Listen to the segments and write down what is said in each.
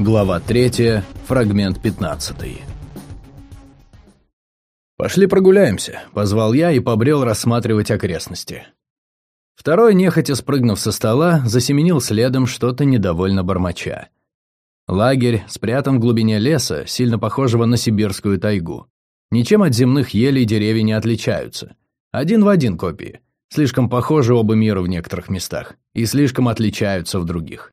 Глава 3, фрагмент 15. «Пошли прогуляемся», — позвал я и побрел рассматривать окрестности. Второй, нехотя спрыгнув со стола, засеменил следом что-то недовольно бормоча. Лагерь спрятан в глубине леса, сильно похожего на сибирскую тайгу. Ничем от земных елей деревья не отличаются. Один в один копии. Слишком похожи оба мира в некоторых местах и слишком отличаются в других.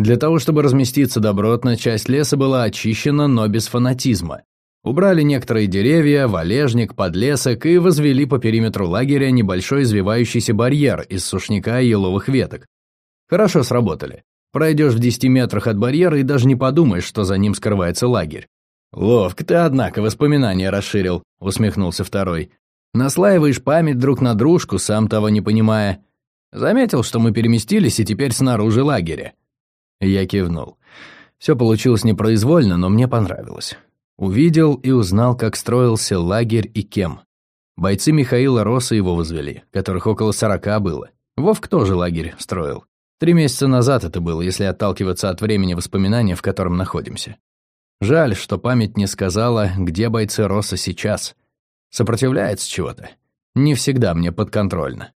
Для того, чтобы разместиться добротно, часть леса была очищена, но без фанатизма. Убрали некоторые деревья, валежник, подлесок и возвели по периметру лагеря небольшой извивающийся барьер из сушняка и еловых веток. Хорошо сработали. Пройдешь в 10 метрах от барьера и даже не подумаешь, что за ним скрывается лагерь. «Ловко ты, однако, воспоминания расширил», — усмехнулся второй. «Наслаиваешь память друг на дружку, сам того не понимая. Заметил, что мы переместились и теперь снаружи лагеря. Я кивнул. Все получилось непроизвольно, но мне понравилось. Увидел и узнал, как строился лагерь и кем. Бойцы Михаила Роса его возвели, которых около сорока было. Вовк тоже лагерь строил. Три месяца назад это было, если отталкиваться от времени воспоминания, в котором находимся. Жаль, что память не сказала, где бойцы Роса сейчас. Сопротивляется чего-то. Не всегда мне подконтрольно.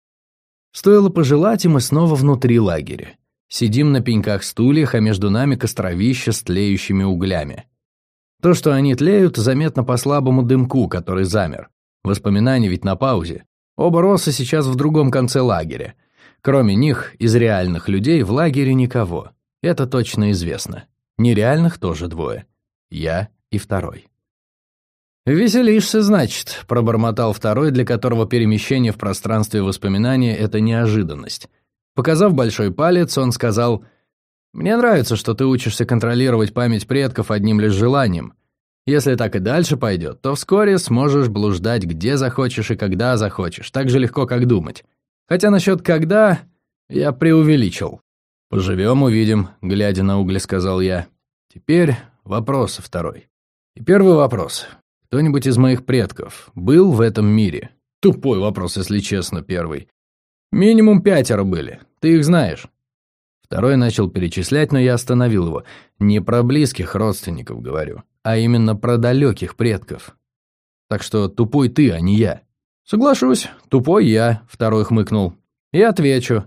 Стоило пожелать, и мы снова внутри лагеря. Сидим на пеньках-стульях, а между нами костровище с тлеющими углями. То, что они тлеют, заметно по слабому дымку, который замер. Воспоминания ведь на паузе. Оба Росса сейчас в другом конце лагеря. Кроме них, из реальных людей в лагере никого. Это точно известно. Нереальных тоже двое. Я и второй. «Веселишься, значит», — пробормотал второй, для которого перемещение в пространстве воспоминания — это неожиданность. Показав большой палец, он сказал, «Мне нравится, что ты учишься контролировать память предков одним лишь желанием. Если так и дальше пойдет, то вскоре сможешь блуждать где захочешь и когда захочешь, так же легко, как думать. Хотя насчет «когда» я преувеличил. «Поживем, увидим», — глядя на угли, сказал я. Теперь вопрос второй. И первый вопрос. Кто-нибудь из моих предков был в этом мире? Тупой вопрос, если честно, первый. Минимум пятеро были. Ты их знаешь. Второй начал перечислять, но я остановил его. Не про близких родственников говорю, а именно про далеких предков. Так что тупой ты, а не я. Соглашусь, тупой я, второй хмыкнул. И отвечу.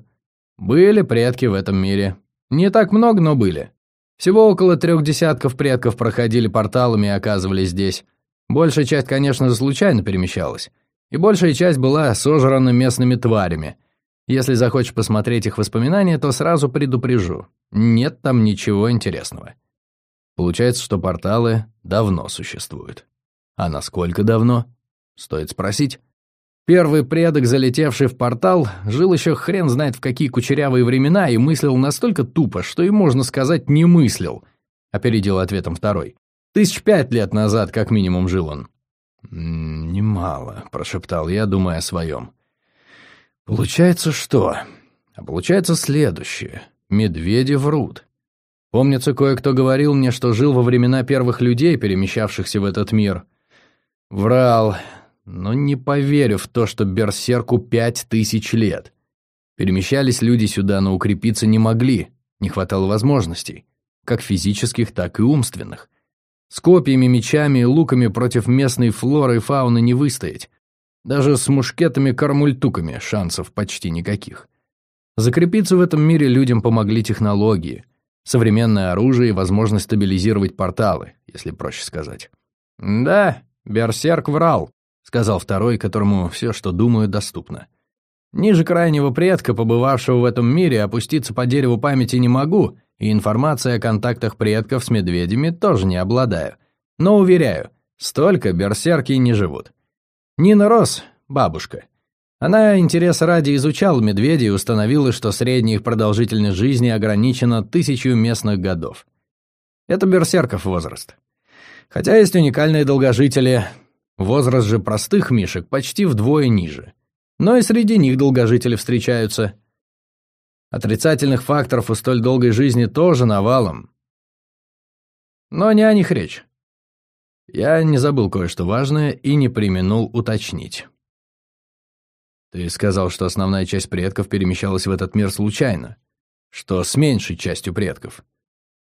Были предки в этом мире. Не так много, но были. Всего около трех десятков предков проходили порталами и оказывались здесь. Большая часть, конечно, случайно перемещалась. И большая часть была сожрана местными тварями, если захочешь посмотреть их воспоминания, то сразу предупрежу. Нет там ничего интересного. Получается, что порталы давно существуют. А насколько давно? Стоит спросить. Первый предок, залетевший в портал, жил еще хрен знает в какие кучерявые времена и мыслил настолько тупо, что и можно сказать не мыслил, опередил ответом второй. Тысяч пять лет назад, как минимум, жил он. «Немало», — прошептал я, думая о своем. Получается что? А получается следующее. Медведи врут. Помнится, кое-кто говорил мне, что жил во времена первых людей, перемещавшихся в этот мир. Врал, но не поверю в то, что Берсерку пять тысяч лет. Перемещались люди сюда, но укрепиться не могли, не хватало возможностей, как физических, так и умственных. С копьями, мечами и луками против местной флоры и фауны не выстоять. Даже с мушкетами-кармультуками шансов почти никаких. Закрепиться в этом мире людям помогли технологии, современное оружие и возможность стабилизировать порталы, если проще сказать. «Да, Берсерк врал», — сказал второй, которому все, что думаю, доступно. «Ниже крайнего предка, побывавшего в этом мире, опуститься по дереву памяти не могу, и информация о контактах предков с медведями тоже не обладаю. Но, уверяю, столько берсерки не живут. Нина Рос, бабушка. Она интерес ради изучала медведей и установила, что средняя их продолжительность жизни ограничена тысячу местных годов. Это берсерков возраст. Хотя есть уникальные долгожители. Возраст же простых мишек почти вдвое ниже. Но и среди них долгожители встречаются. Отрицательных факторов у столь долгой жизни тоже навалом. Но не о них речь. Я не забыл кое-что важное и не применул уточнить. Ты сказал, что основная часть предков перемещалась в этот мир случайно. Что с меньшей частью предков?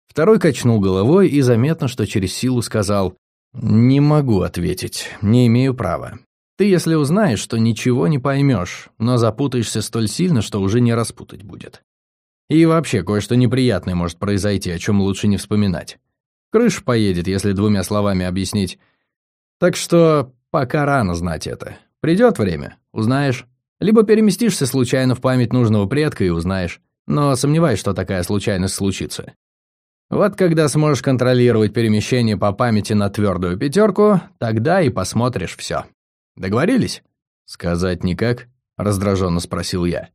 Второй качнул головой и заметно, что через силу сказал «Не могу ответить, не имею права. Ты, если узнаешь, что ничего не поймешь, но запутаешься столь сильно, что уже не распутать будет. И вообще, кое-что неприятное может произойти, о чем лучше не вспоминать. Крыш поедет, если двумя словами объяснить. Так что пока рано знать это. Придет время, узнаешь. Либо переместишься случайно в память нужного предка и узнаешь. Но сомневаюсь, что такая случайность случится. Вот когда сможешь контролировать перемещение по памяти на твердую пятерку, тогда и посмотришь все. Договорились? Сказать никак? Раздраженно спросил я.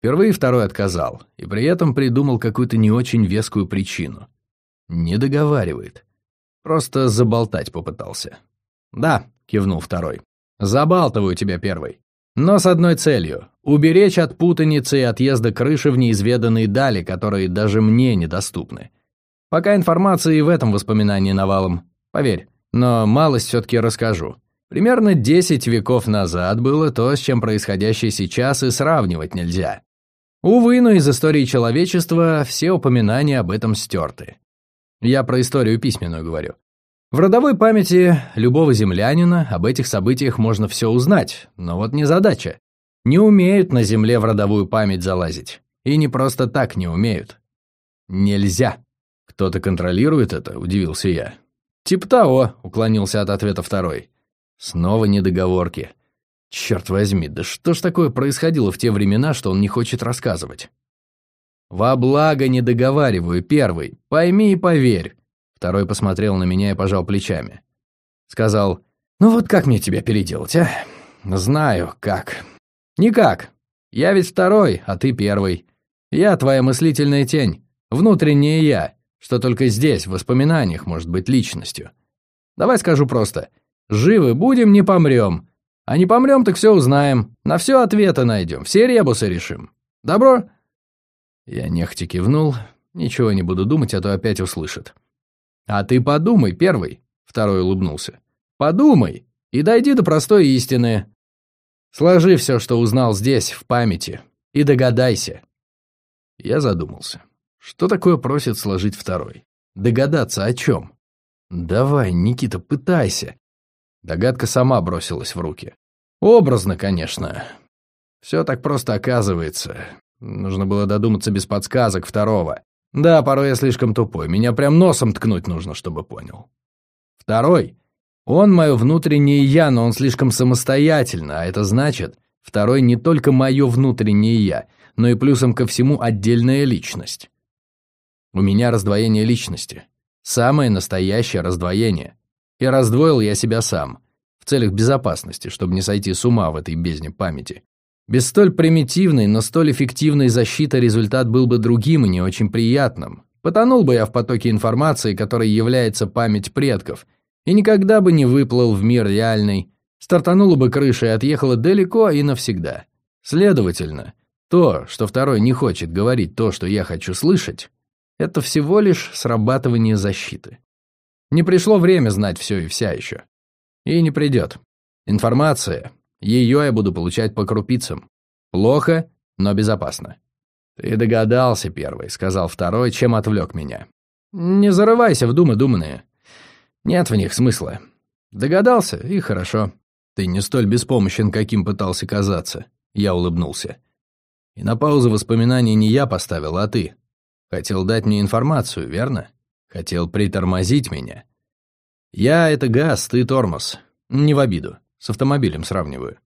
Впервые второй отказал, и при этом придумал какую-то не очень вескую причину. Не договаривает. Просто заболтать попытался. «Да», — кивнул второй. «Забалтываю тебя первый. Но с одной целью — уберечь от путаницы и отъезда крыши в неизведанные дали, которые даже мне недоступны. Пока информации в этом воспоминании навалом. Поверь, но малость все-таки расскажу. Примерно 10 веков назад было то, с чем происходящее сейчас и сравнивать нельзя. Увы, но из истории человечества все упоминания об этом стерты. Я про историю письменную говорю. В родовой памяти любого землянина об этих событиях можно все узнать, но вот не задача. Не умеют на земле в родовую память залазить. И не просто так не умеют. Нельзя. Кто-то контролирует это, удивился я. Тип того, уклонился от ответа второй. Снова недоговорки. Черт возьми, да что ж такое происходило в те времена, что он не хочет рассказывать? Во благо не договариваю, первый. Пойми и поверь. Второй посмотрел на меня и пожал плечами. Сказал, ну вот как мне тебя переделать, а? Знаю, как. Никак. Я ведь второй, а ты первый. Я твоя мыслительная тень, внутреннее я, что только здесь, в воспоминаниях, может быть личностью. Давай скажу просто. Живы будем, не помрем. А не помрем, так все узнаем. На все ответы найдем, все ребусы решим. Добро? Я нехотя кивнул. Ничего не буду думать, а то опять услышит. «А ты подумай, первый», — второй улыбнулся. «Подумай и дойди до простой истины. Сложи все, что узнал здесь, в памяти, и догадайся». Я задумался. Что такое просит сложить второй? Догадаться о чем? Давай, Никита, пытайся. Догадка сама бросилась в руки. Образно, конечно. Все так просто оказывается. Нужно было додуматься без подсказок второго. Да, порой я слишком тупой, меня прям носом ткнуть нужно, чтобы понял. Второй. Он мое внутреннее «я», но он слишком самостоятельно, а это значит, второй не только мое внутреннее «я», но и плюсом ко всему отдельная личность. У меня раздвоение личности. Самое настоящее раздвоение. И раздвоил я себя сам, в целях безопасности, чтобы не сойти с ума в этой бездне памяти. Без столь примитивной, но столь эффективной защиты результат был бы другим и не очень приятным. Потонул бы я в потоке информации, которой является память предков, и никогда бы не выплыл в мир реальный, стартанула бы крыша и отъехала далеко и навсегда. Следовательно, то, что второй не хочет говорить то, что я хочу слышать, это всего лишь срабатывание защиты. Не пришло время знать все и вся еще. И не придет. Информация, ее я буду получать по крупицам. Плохо, но безопасно. «Ты догадался, первый», — сказал второй, чем отвлек меня. «Не зарывайся в думы думанные. Нет в них смысла. Догадался, и хорошо. Ты не столь беспомощен, каким пытался казаться». Я улыбнулся. И на паузу воспоминаний не я поставил, а ты. Хотел дать мне информацию, верно? Хотел притормозить меня. Я — это газ, ты — тормоз. Не в обиду. С автомобилем сравниваю.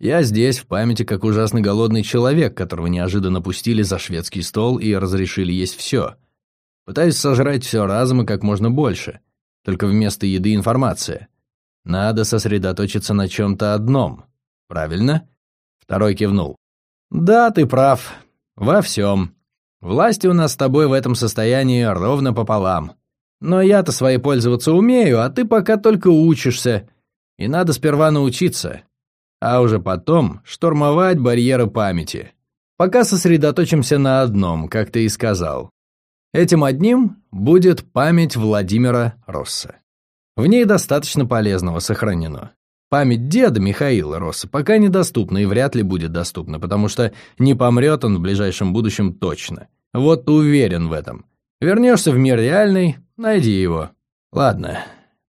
Я здесь, в памяти, как ужасно голодный человек, которого неожиданно пустили за шведский стол и разрешили есть все. Пытаюсь сожрать все разом и как можно больше. Только вместо еды информация. Надо сосредоточиться на чем-то одном. Правильно? Второй кивнул. Да, ты прав. Во всем. Власти у нас с тобой в этом состоянии ровно пополам. Но я-то своей пользоваться умею, а ты пока только учишься. И надо сперва научиться, а уже потом штурмовать барьеры памяти. Пока сосредоточимся на одном, как ты и сказал. Этим одним будет память Владимира Росса. В ней достаточно полезного сохранено. Память деда Михаила Росса пока недоступна и вряд ли будет доступна, потому что не помрет он в ближайшем будущем точно. Вот уверен в этом. Вернешься в мир реальный, найди его. Ладно,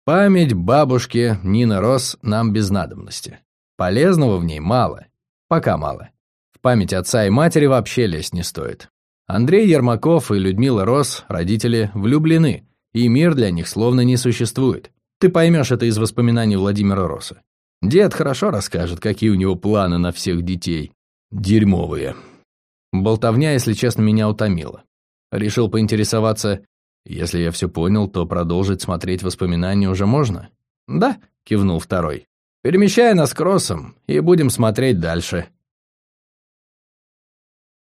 память бабушки Нины Рос нам без надобности. Полезного в ней мало, пока мало. В память отца и матери вообще лезть не стоит. Андрей Ермаков и Людмила Рос, родители, влюблены, и мир для них словно не существует. Ты поймешь это из воспоминаний Владимира Роса. Дед хорошо расскажет, какие у него планы на всех детей. Дерьмовые. Болтовня, если честно, меня утомила. Решил поинтересоваться, если я все понял, то продолжить смотреть воспоминания уже можно? Да, кивнул второй. Перемещай нас кроссом, и будем смотреть дальше.